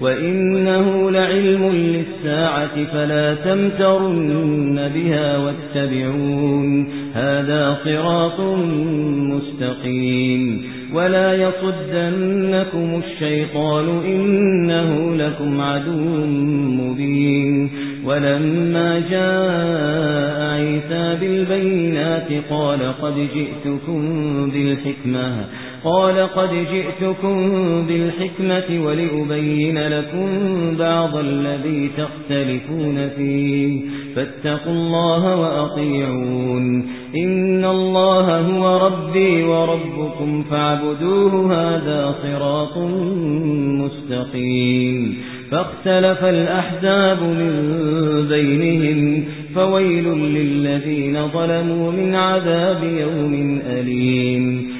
وَإِنَّهُ لَعِلْمٌ لِّلسَّاعَةِ فَلَا تَمْتَرُنَّ بِهَا وَاتَّبِعُونِ هَذَا صِرَاطٌ مُّسْتَقِيمٌ وَلَا يَصُدَّنَّكُمُ الشَّيْطَانُ إِنَّهُ لَكُمْ عَدُوٌّ مُّبِينٌ وَلَمَّا جَاءَ عِيسَى بِالْبَيِّنَاتِ قَالَ قَدْ جِئْتُكُم بِالْحِكْمَةِ قال قد جئتكم بالحكمة ولأبين لكم بعض الذي تختلفون فيه. فاتقوا الله وأطيعون. إن الله هو ربي وربكم فاعبدوه هذا صراط مستقيم. فاختلف الأحزاب من بينهم فويل للذين ظلموا من عذاب يوم أليم.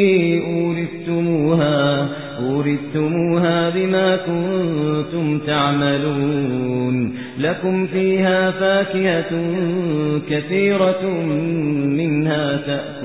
كنتم تعملون. لكم فيها فاكهة كثيرة منها تأكل